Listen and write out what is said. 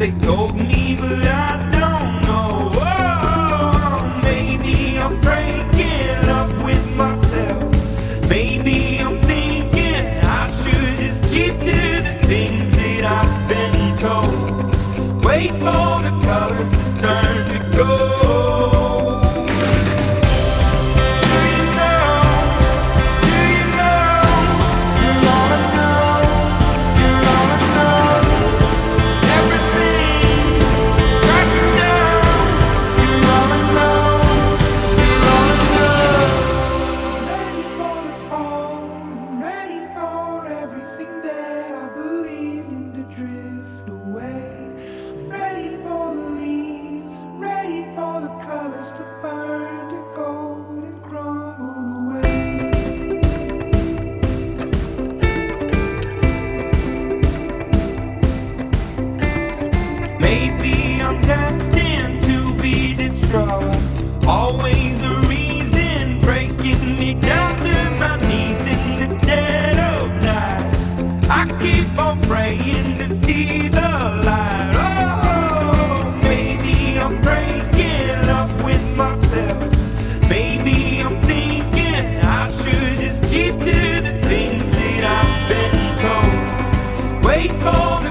they told me, but I faithful.